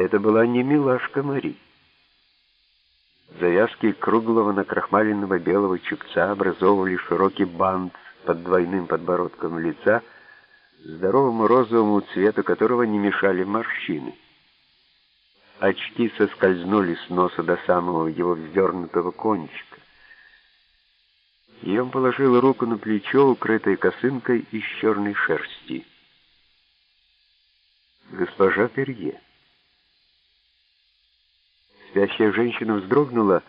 Это была не милашка Мари. Завязки круглого накрахмаленного белого чепца образовывали широкий бант под двойным подбородком лица, здоровому розовому цвету которого не мешали морщины. Очки соскользнули с носа до самого его вздернутого кончика. И он положил руку на плечо, укрытой косынкой из черной шерсти. «Госпожа Перье». Спящая женщина вздрогнула,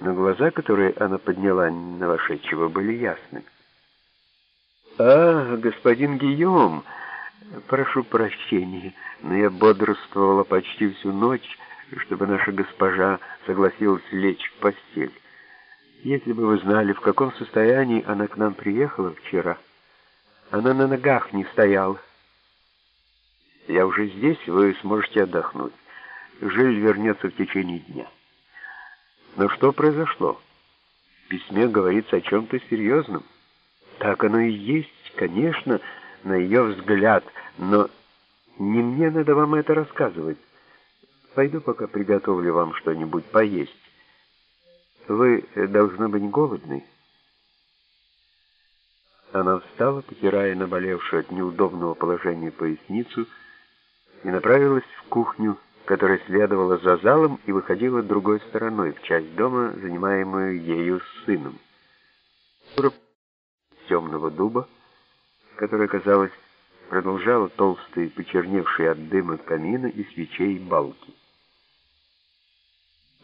но глаза, которые она подняла на вошедшего, были ясны. «А, господин Гийом, прошу прощения, но я бодрствовала почти всю ночь, чтобы наша госпожа согласилась лечь в постель. Если бы вы знали, в каком состоянии она к нам приехала вчера, она на ногах не стояла. Я уже здесь, вы сможете отдохнуть. Жиль вернется в течение дня. Но что произошло? В письме говорится о чем-то серьезном. Так оно и есть, конечно, на ее взгляд, но не мне надо вам это рассказывать. Пойду пока приготовлю вам что-нибудь поесть. Вы, должны быть, голодны. Она встала, потирая наболевшую от неудобного положения поясницу, и направилась в кухню, которая следовала за залом и выходила другой стороной, в часть дома, занимаемую ею с сыном. Темного дуба, которая, казалось, продолжала толстые, почерневшие от дыма камина и свечей балки.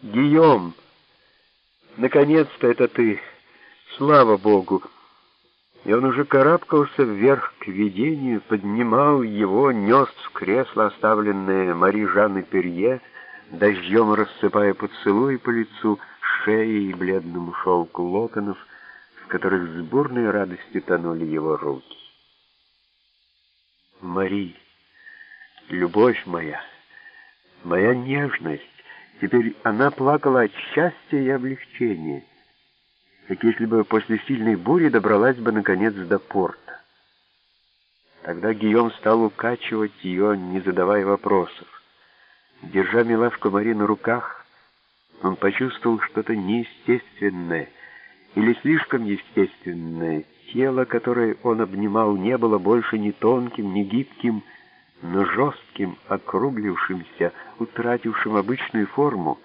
«Гийом! Наконец-то это ты! Слава Богу!» И он уже карабкался вверх к видению, поднимал его, нес в кресло, оставленное Мари Жанны Перье, дождем рассыпая поцелуи по лицу, шее и бледному шелку локонов, в которых с бурной радостью тонули его руки. Мари, любовь моя, моя нежность, теперь она плакала от счастья и облегчения как если бы после сильной бури добралась бы наконец до порта. Тогда Гийом стал укачивать ее, не задавая вопросов. Держа милашку Мари на руках, он почувствовал что-то неестественное или слишком естественное. Тело, которое он обнимал, не было больше ни тонким, ни гибким, но жестким, округлившимся, утратившим обычную форму,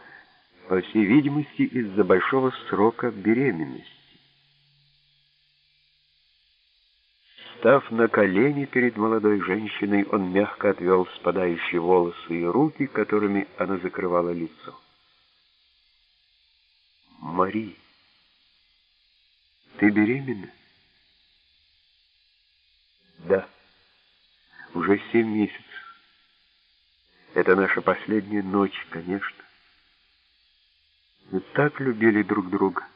по всей видимости, из-за большого срока беременности. Став на колени перед молодой женщиной, он мягко отвел спадающие волосы и руки, которыми она закрывала лицо. «Мари, ты беременна?» «Да, уже семь месяцев. Это наша последняя ночь, конечно. Мы так любили друг друга.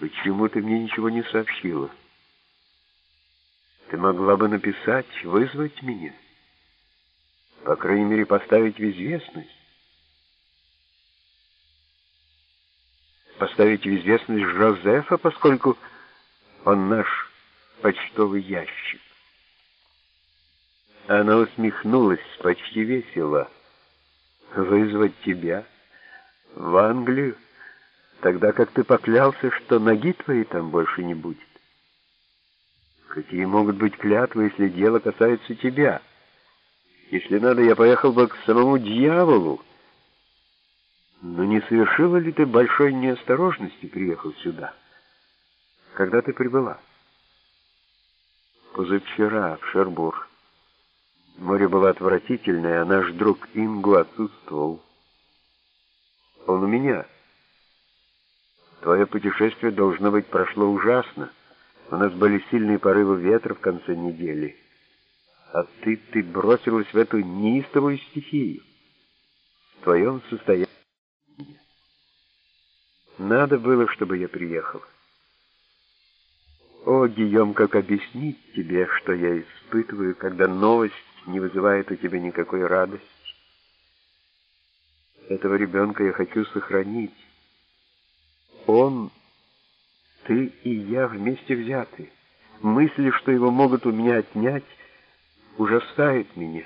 Почему ты мне ничего не сообщила? Ты могла бы написать, вызвать меня. По крайней мере, поставить в известность. Поставить в известность Жозефа, поскольку он наш почтовый ящик. Она усмехнулась почти весело вызвать тебя в Англию, тогда как ты поклялся, что ноги твоей там больше не будет. Какие могут быть клятвы, если дело касается тебя? Если надо, я поехал бы к самому дьяволу. Но не совершила ли ты большой неосторожности, приехал сюда? Когда ты прибыла? Позавчера, в Шербург. Море было отвратительное, а наш друг Ингу отсутствовал. Он у меня. Твое путешествие, должно быть, прошло ужасно. У нас были сильные порывы ветра в конце недели. А ты, ты бросилась в эту неистовую стихию. В твоем состоянии. Надо было, чтобы я приехал. О, Гийом, как объяснить тебе, что я испытываю, когда новость не вызывает у тебя никакой радости. Этого ребенка я хочу сохранить. Он, ты и я вместе взяты. Мысли, что его могут у меня отнять, ужасает меня.